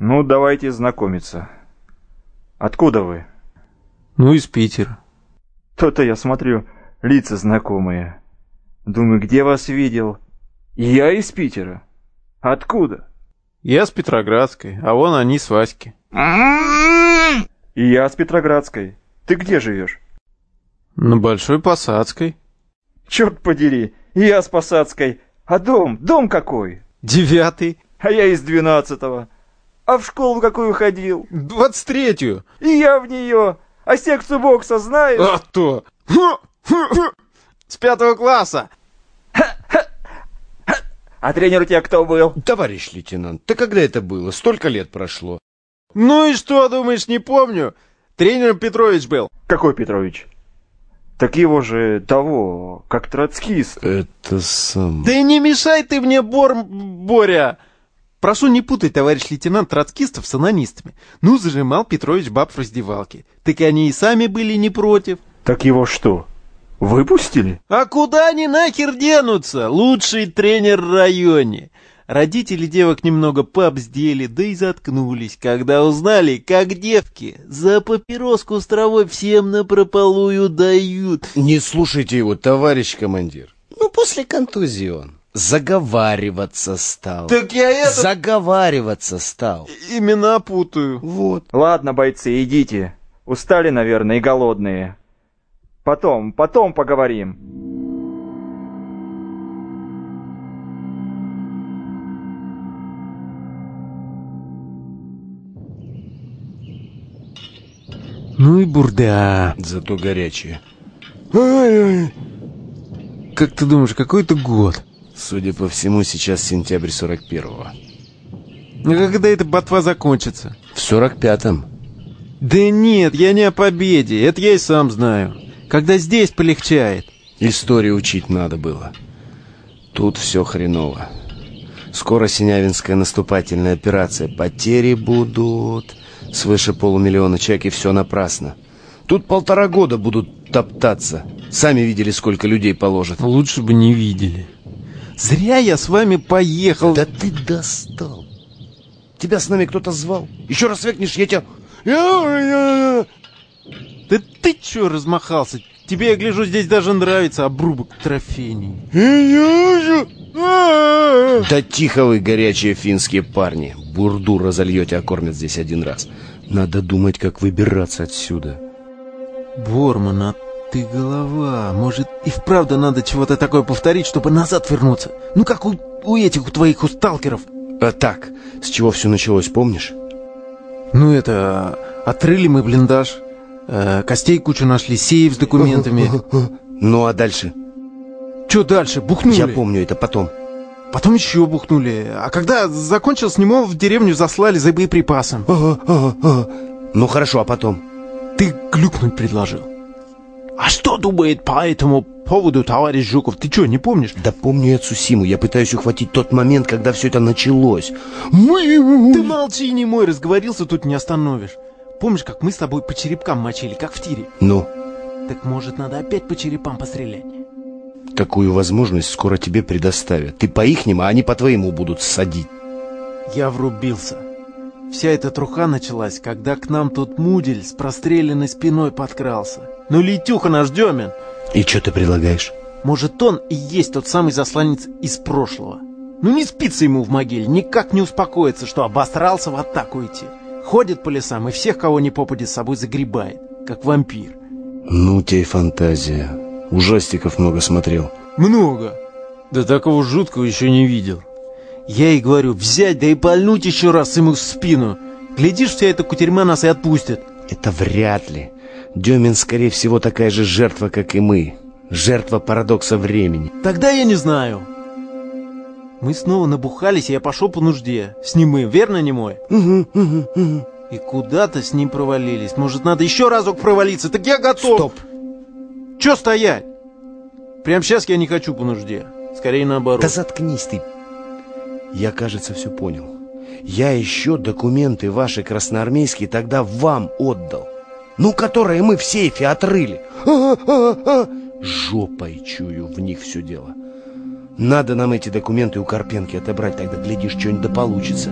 Ну, давайте знакомиться. Откуда вы? Ну, из Питера. То-то я смотрю, лица знакомые. Думаю, где вас видел? Я из Питера. Откуда? Я с Петроградской, а вон они с Васьки. И я с Петроградской. Ты где живешь? На Большой Посадской. Черт подери, я с Посадской. А дом, дом какой? Девятый. А я из двенадцатого. А в школу какую ходил? Двадцать третью. И я в нее. А секцию бокса знаешь? А то. С пятого класса. А тренер у тебя кто был? Товарищ лейтенант, да когда это было? Столько лет прошло. Ну и что, думаешь, не помню? Тренером Петрович был. Какой Петрович? Так его же того, как троцкист. Это сам... Да и не мешай ты мне, Бор... Боря! Прошу не путать, товарищ лейтенант, троцкистов с анонистами. Ну, зажимал Петрович баб в раздевалке. Так они и сами были не против. Так его что, выпустили? А куда они нахер денутся? Лучший тренер в районе. Родители девок немного побздели, да и заткнулись, когда узнали, как девки за папироску с травой всем напропалую дают. Не слушайте его, товарищ командир. Ну, после контузии он заговариваться стал. Так я это... Заговариваться стал. Имена путаю. Вот. Ладно, бойцы, идите. Устали, наверное, и голодные. Потом, потом поговорим. Ну и бурда. Зато горячие. Как ты думаешь, какой это год? Судя по всему, сейчас сентябрь 41-го. Ну когда эта ботва закончится? В 45-м. Да нет, я не о победе, это я и сам знаю. Когда здесь полегчает. Историю учить надо было. Тут все хреново. Скоро Синявинская наступательная операция. Потери будут. Свыше полумиллиона человек, и все напрасно. Тут полтора года будут топтаться. Сами видели, сколько людей положат. Лучше бы не видели. Зря я с вами поехал. Да ты достал. Тебя с нами кто-то звал? Еще раз векнешь, я тебя... Да ты че размахался? Тебе, я гляжу, здесь даже нравится обрубок трофейный. Да тихо вы, горячие финские парни. Бурду разольете, а кормят здесь один раз. Надо думать, как выбираться отсюда. Борман, а ты голова. Может, и вправду надо чего-то такое повторить, чтобы назад вернуться? Ну, как у, у этих, у твоих, у сталкеров. А так, с чего все началось, помнишь? Ну, это... Отрыли мы блиндаж. Э, костей кучу нашли, сейф с документами. Ну, а дальше? Что дальше? Бухнули? Я помню это потом. Потом еще бухнули. А когда закончилось, Немова в деревню заслали за боеприпасом. Ага, ага, ага. Ну, хорошо, а потом? Ты глюкнуть предложил. А что думает по этому поводу товарищ Жуков? Ты что, не помнишь? Да помню я Цусиму. Я пытаюсь ухватить тот момент, когда все это началось. Ты молчи, не мой, разговорился, тут не остановишь. Помнишь, как мы с тобой по черепкам мочили, как в тире? Ну? Так может, надо опять по черепам пострелять? Такую возможность скоро тебе предоставят. Ты по ихнему, а они по твоему будут садить. Я врубился. Вся эта труха началась, когда к нам тут мудель с простреленной спиной подкрался. Ну, Летюха наш Демин. И что ты предлагаешь? Может, он и есть тот самый засланец из прошлого. Ну, не спится ему в могиле, никак не успокоится, что обосрался в атаку идти. Ходит по лесам и всех, кого не попадет с собой, загребает, как вампир. Ну, и фантазия. Ужастиков много смотрел. Много. Да такого жуткого еще не видел. Я и говорю, взять, да и пальнуть еще раз ему в спину. Глядишь, вся эта кутерьма нас и отпустит. Это вряд ли. Демин, скорее всего, такая же жертва, как и мы. Жертва парадокса времени. Тогда я не знаю. Мы снова набухались, и я пошел по нужде. С ним мы, верно, не мой? Угу, угу, угу. И куда-то с ним провалились. Может, надо еще разок провалиться? Так я готов. Стоп. Че стоять? Прямо сейчас я не хочу по нужде. Скорее наоборот. Да заткнись ты. Я, кажется, все понял. Я еще документы ваши красноармейские тогда вам отдал. Ну, которые мы в сейфе отрыли. А. Жопой чую в них все дело. Надо нам эти документы у Карпенки отобрать, тогда, глядишь, что-нибудь да получится.